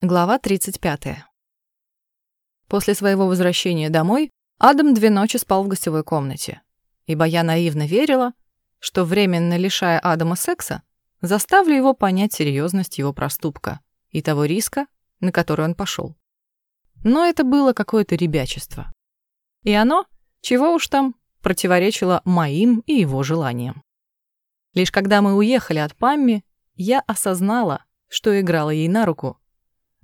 Глава 35. После своего возвращения домой Адам две ночи спал в гостевой комнате, ибо я наивно верила, что временно лишая Адама секса, заставлю его понять серьезность его проступка и того риска, на который он пошел. Но это было какое-то ребячество. И оно, чего уж там, противоречило моим и его желаниям. Лишь когда мы уехали от Памми, я осознала, что играла ей на руку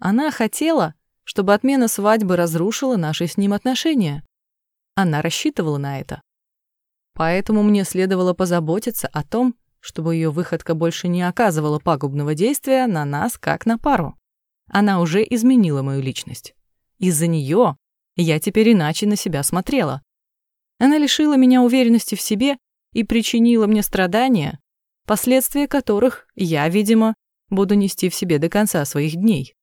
она хотела, чтобы отмена свадьбы разрушила наши с ним отношения. Она рассчитывала на это. Поэтому мне следовало позаботиться о том, чтобы ее выходка больше не оказывала пагубного действия на нас, как на пару. Она уже изменила мою личность. Из-за нее я теперь иначе на себя смотрела. Она лишила меня уверенности в себе и причинила мне страдания, последствия которых я, видимо, буду нести в себе до конца своих дней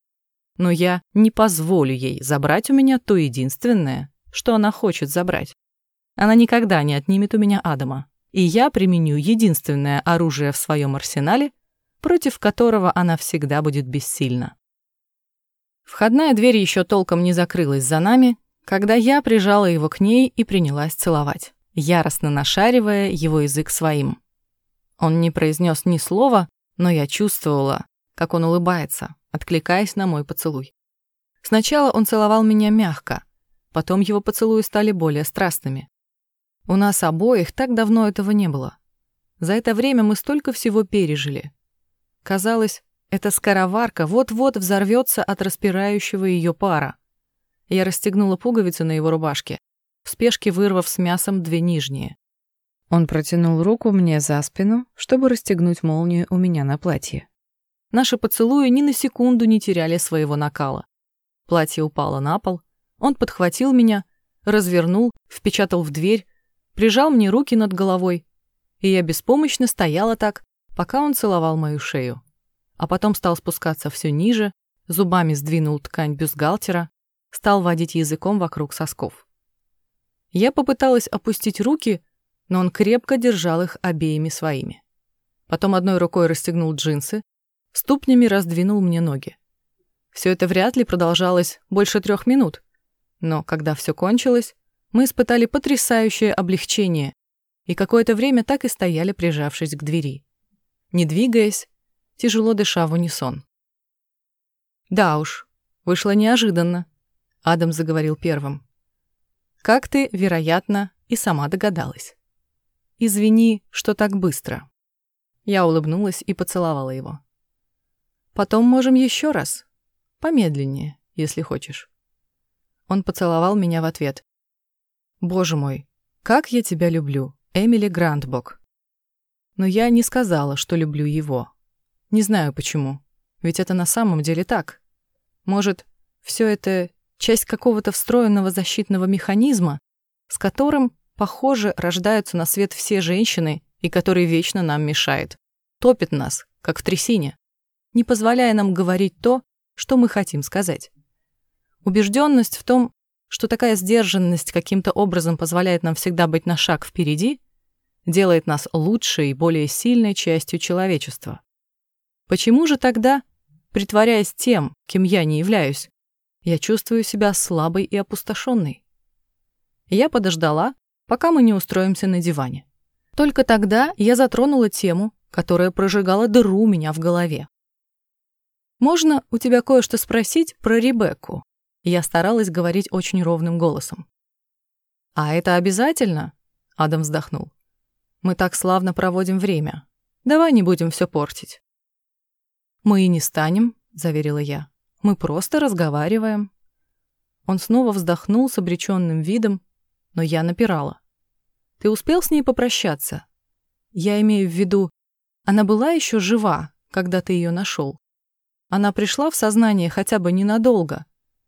но я не позволю ей забрать у меня то единственное, что она хочет забрать. Она никогда не отнимет у меня Адама, и я применю единственное оружие в своем арсенале, против которого она всегда будет бессильна. Входная дверь еще толком не закрылась за нами, когда я прижала его к ней и принялась целовать, яростно нашаривая его язык своим. Он не произнес ни слова, но я чувствовала, как он улыбается, откликаясь на мой поцелуй. Сначала он целовал меня мягко, потом его поцелуи стали более страстными. У нас обоих так давно этого не было. За это время мы столько всего пережили. Казалось, эта скороварка вот-вот взорвется от распирающего ее пара. Я расстегнула пуговицы на его рубашке, в спешке вырвав с мясом две нижние. Он протянул руку мне за спину, чтобы расстегнуть молнию у меня на платье. Наши поцелуи ни на секунду не теряли своего накала. Платье упало на пол, он подхватил меня, развернул, впечатал в дверь, прижал мне руки над головой, и я беспомощно стояла так, пока он целовал мою шею. А потом стал спускаться все ниже, зубами сдвинул ткань бюстгальтера, стал водить языком вокруг сосков. Я попыталась опустить руки, но он крепко держал их обеими своими. Потом одной рукой расстегнул джинсы, ступнями раздвинул мне ноги. Все это вряд ли продолжалось больше трех минут, но когда все кончилось, мы испытали потрясающее облегчение и какое-то время так и стояли, прижавшись к двери. Не двигаясь, тяжело дыша в унисон. «Да уж, вышло неожиданно», — Адам заговорил первым. «Как ты, вероятно, и сама догадалась. Извини, что так быстро». Я улыбнулась и поцеловала его. Потом можем еще раз. Помедленнее, если хочешь. Он поцеловал меня в ответ. Боже мой, как я тебя люблю, Эмили Грандбок. Но я не сказала, что люблю его. Не знаю почему. Ведь это на самом деле так. Может, все это часть какого-то встроенного защитного механизма, с которым, похоже, рождаются на свет все женщины и который вечно нам мешает. Топит нас, как в трясине не позволяя нам говорить то, что мы хотим сказать. Убежденность в том, что такая сдержанность каким-то образом позволяет нам всегда быть на шаг впереди, делает нас лучшей и более сильной частью человечества. Почему же тогда, притворяясь тем, кем я не являюсь, я чувствую себя слабой и опустошенной? Я подождала, пока мы не устроимся на диване. Только тогда я затронула тему, которая прожигала дыру у меня в голове. «Можно у тебя кое-что спросить про Ребекку?» Я старалась говорить очень ровным голосом. «А это обязательно?» — Адам вздохнул. «Мы так славно проводим время. Давай не будем все портить». «Мы и не станем», — заверила я. «Мы просто разговариваем». Он снова вздохнул с обреченным видом, но я напирала. «Ты успел с ней попрощаться?» «Я имею в виду, она была еще жива, когда ты ее нашел?» Она пришла в сознание хотя бы ненадолго,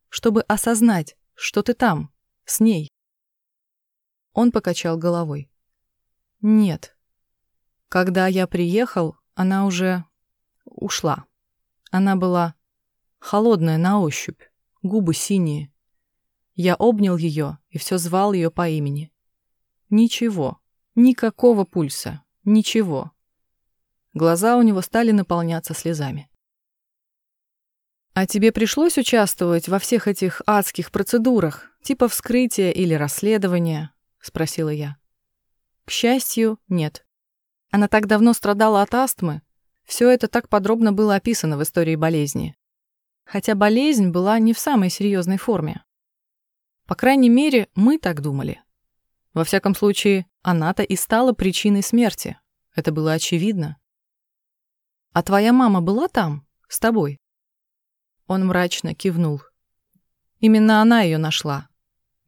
чтобы осознать, что ты там, с ней. Он покачал головой. Нет. Когда я приехал, она уже ушла. Она была холодная на ощупь, губы синие. Я обнял ее и все звал ее по имени. Ничего, никакого пульса, ничего. Глаза у него стали наполняться слезами. «А тебе пришлось участвовать во всех этих адских процедурах, типа вскрытия или расследования?» — спросила я. К счастью, нет. Она так давно страдала от астмы, все это так подробно было описано в истории болезни. Хотя болезнь была не в самой серьезной форме. По крайней мере, мы так думали. Во всяком случае, она-то и стала причиной смерти. Это было очевидно. «А твоя мама была там? С тобой?» Он мрачно кивнул. Именно она ее нашла.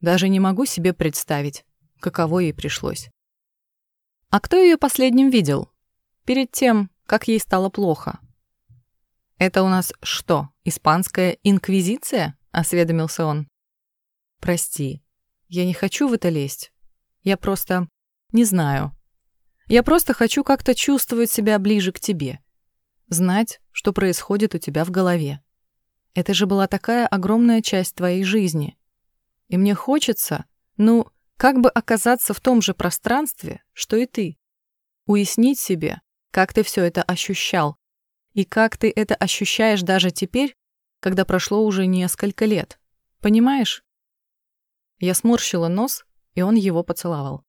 Даже не могу себе представить, каково ей пришлось. А кто ее последним видел? Перед тем, как ей стало плохо. «Это у нас что, испанская инквизиция?» — осведомился он. «Прости, я не хочу в это лезть. Я просто... не знаю. Я просто хочу как-то чувствовать себя ближе к тебе. Знать, что происходит у тебя в голове. Это же была такая огромная часть твоей жизни. И мне хочется, ну, как бы оказаться в том же пространстве, что и ты. Уяснить себе, как ты все это ощущал, и как ты это ощущаешь даже теперь, когда прошло уже несколько лет. Понимаешь? Я сморщила нос, и он его поцеловал.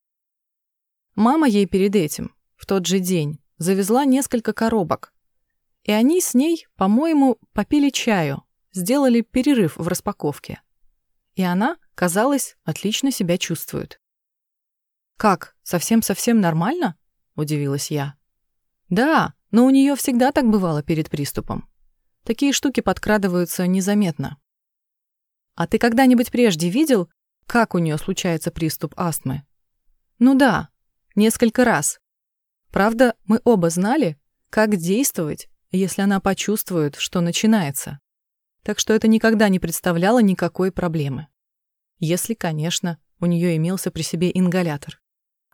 Мама ей перед этим, в тот же день, завезла несколько коробок. И они с ней, по-моему, попили чаю, сделали перерыв в распаковке. И она, казалось, отлично себя чувствует. «Как, совсем-совсем нормально?» – удивилась я. Да, но у нее всегда так бывало перед приступом. Такие штуки подкрадываются незаметно. А ты когда-нибудь прежде видел, как у нее случается приступ астмы? Ну да, несколько раз. Правда, мы оба знали, как действовать, если она почувствует, что начинается. Так что это никогда не представляло никакой проблемы. Если, конечно, у нее имелся при себе ингалятор.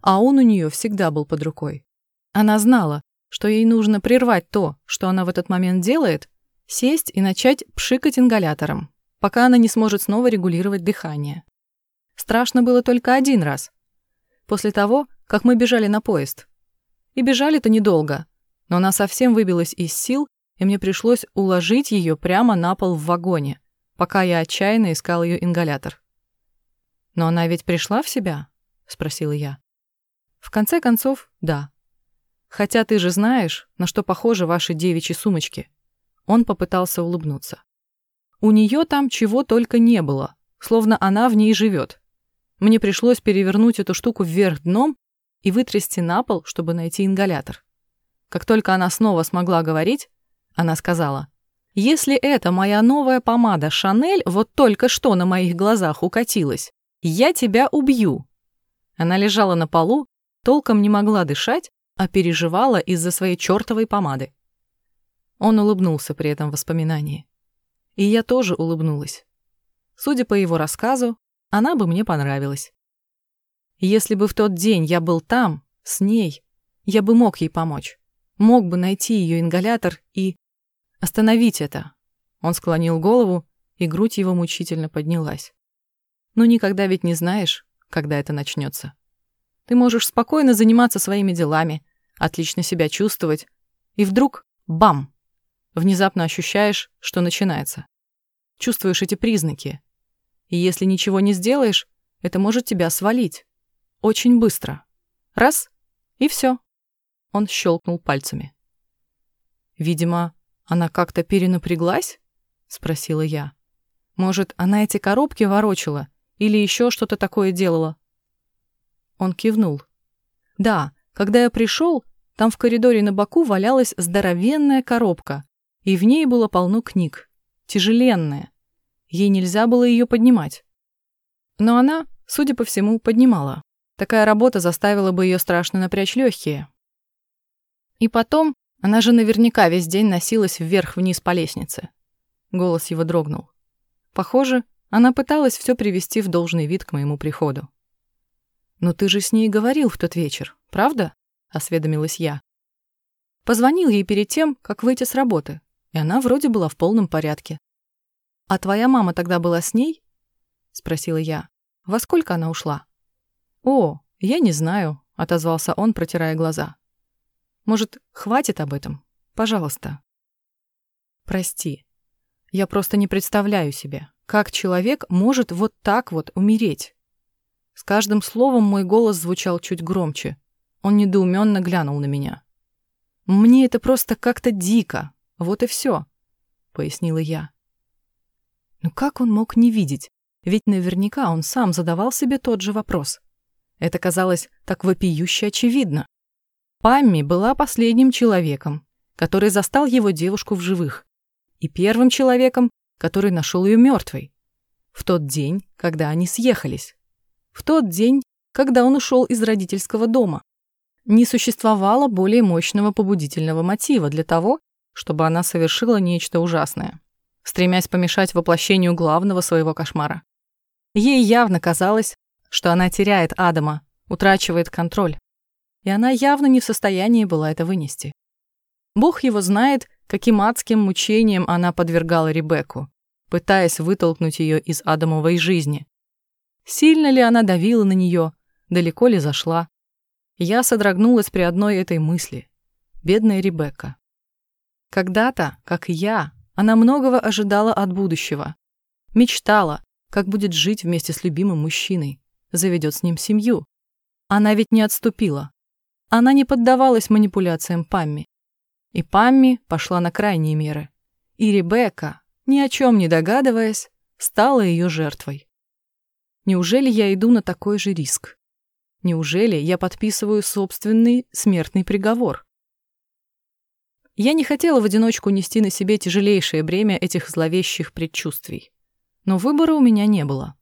А он у нее всегда был под рукой. Она знала, что ей нужно прервать то, что она в этот момент делает, сесть и начать пшикать ингалятором, пока она не сможет снова регулировать дыхание. Страшно было только один раз. После того, как мы бежали на поезд. И бежали-то недолго, но она совсем выбилась из сил, и мне пришлось уложить ее прямо на пол в вагоне, пока я отчаянно искал ее ингалятор. «Но она ведь пришла в себя?» — спросила я. В конце концов, да. Хотя ты же знаешь, на что похожи ваши девичьи сумочки. Он попытался улыбнуться. У нее там чего только не было, словно она в ней живет. Мне пришлось перевернуть эту штуку вверх дном и вытрясти на пол, чтобы найти ингалятор. Как только она снова смогла говорить, она сказала, «Если это моя новая помада Шанель вот только что на моих глазах укатилась, я тебя убью». Она лежала на полу, толком не могла дышать, а переживала из-за своей чертовой помады. Он улыбнулся при этом воспоминании. И я тоже улыбнулась. Судя по его рассказу, она бы мне понравилась. Если бы в тот день я был там, с ней, я бы мог ей помочь. Мог бы найти ее ингалятор и... Остановить это. Он склонил голову, и грудь его мучительно поднялась. Но никогда ведь не знаешь, когда это начнется. Ты можешь спокойно заниматься своими делами, отлично себя чувствовать, и вдруг — бам! Внезапно ощущаешь, что начинается. Чувствуешь эти признаки. И если ничего не сделаешь, это может тебя свалить. Очень быстро. Раз — и все. Он щелкнул пальцами. «Видимо, она как-то перенапряглась?» — спросила я. «Может, она эти коробки ворочала или еще что-то такое делала?» Он кивнул. «Да, когда я пришел, там в коридоре на боку валялась здоровенная коробка, и в ней было полно книг. Тяжеленная. Ей нельзя было ее поднимать. Но она, судя по всему, поднимала. Такая работа заставила бы ее страшно напрячь легкие. И потом, она же наверняка весь день носилась вверх-вниз по лестнице. Голос его дрогнул. Похоже, она пыталась все привести в должный вид к моему приходу. «Но ты же с ней говорил в тот вечер, правда?» — осведомилась я. Позвонил ей перед тем, как выйти с работы, и она вроде была в полном порядке. «А твоя мама тогда была с ней?» — спросила я. «Во сколько она ушла?» «О, я не знаю», — отозвался он, протирая глаза. «Может, хватит об этом? Пожалуйста». «Прости. Я просто не представляю себе, как человек может вот так вот умереть. С каждым словом мой голос звучал чуть громче. Он недоуменно глянул на меня. «Мне это просто как-то дико. Вот и все», — пояснила я. Ну как он мог не видеть? Ведь наверняка он сам задавал себе тот же вопрос. Это казалось так вопиюще очевидно. Памми была последним человеком, который застал его девушку в живых, и первым человеком, который нашел ее мертвой. В тот день, когда они съехались. В тот день, когда он ушел из родительского дома. Не существовало более мощного побудительного мотива для того, чтобы она совершила нечто ужасное, стремясь помешать воплощению главного своего кошмара. Ей явно казалось, что она теряет Адама, утрачивает контроль. И она явно не в состоянии была это вынести. Бог его знает, каким адским мучением она подвергала Ребекку, пытаясь вытолкнуть ее из Адамовой жизни. Сильно ли она давила на нее, далеко ли зашла? Я содрогнулась при одной этой мысли. Бедная Ребекка. Когда-то, как и я, она многого ожидала от будущего. Мечтала, как будет жить вместе с любимым мужчиной, заведет с ним семью. Она ведь не отступила. Она не поддавалась манипуляциям Памми. И Памми пошла на крайние меры. И Ребекка, ни о чем не догадываясь, стала ее жертвой. Неужели я иду на такой же риск? Неужели я подписываю собственный смертный приговор? Я не хотела в одиночку нести на себе тяжелейшее бремя этих зловещих предчувствий. Но выбора у меня не было.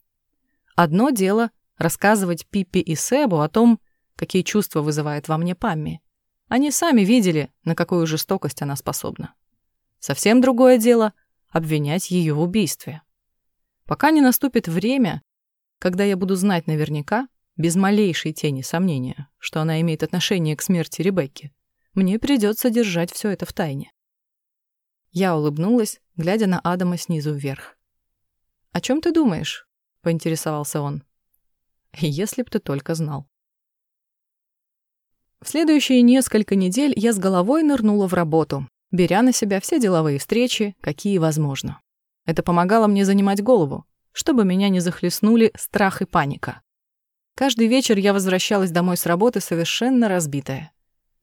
Одно дело — рассказывать Пиппи и Себу о том, какие чувства вызывает во мне Памми. Они сами видели, на какую жестокость она способна. Совсем другое дело — обвинять ее в убийстве. Пока не наступит время, когда я буду знать наверняка, без малейшей тени сомнения, что она имеет отношение к смерти Ребекки, мне придется держать все это в тайне. Я улыбнулась, глядя на Адама снизу вверх. «О чем ты думаешь?» — поинтересовался он. «Если б ты только знал». В следующие несколько недель я с головой нырнула в работу, беря на себя все деловые встречи, какие возможно. Это помогало мне занимать голову, чтобы меня не захлестнули страх и паника. Каждый вечер я возвращалась домой с работы совершенно разбитая.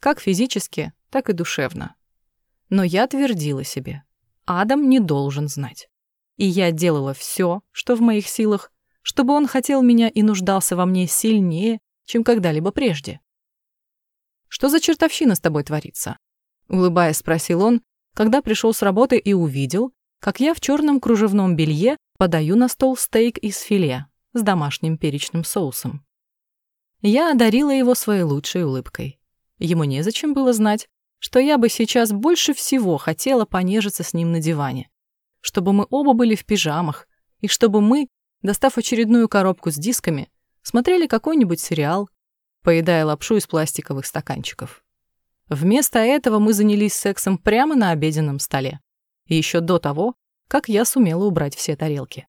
Как физически, так и душевно. Но я твердила себе, Адам не должен знать. И я делала все, что в моих силах, чтобы он хотел меня и нуждался во мне сильнее, чем когда-либо прежде. «Что за чертовщина с тобой творится?» Улыбаясь, спросил он, когда пришел с работы и увидел, как я в черном кружевном белье подаю на стол стейк из филе с домашним перечным соусом. Я одарила его своей лучшей улыбкой. Ему незачем было знать, что я бы сейчас больше всего хотела понежиться с ним на диване, чтобы мы оба были в пижамах, и чтобы мы, достав очередную коробку с дисками, смотрели какой-нибудь сериал, поедая лапшу из пластиковых стаканчиков. Вместо этого мы занялись сексом прямо на обеденном столе. И еще до того, как я сумела убрать все тарелки.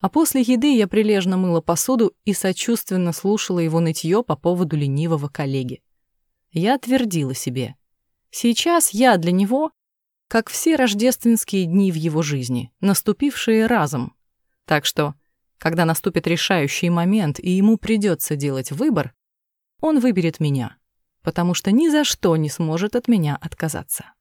А после еды я прилежно мыла посуду и сочувственно слушала его нытье по поводу ленивого коллеги. Я твердила себе. Сейчас я для него, как все рождественские дни в его жизни, наступившие разом. Так что, когда наступит решающий момент и ему придется делать выбор, он выберет меня, потому что ни за что не сможет от меня отказаться.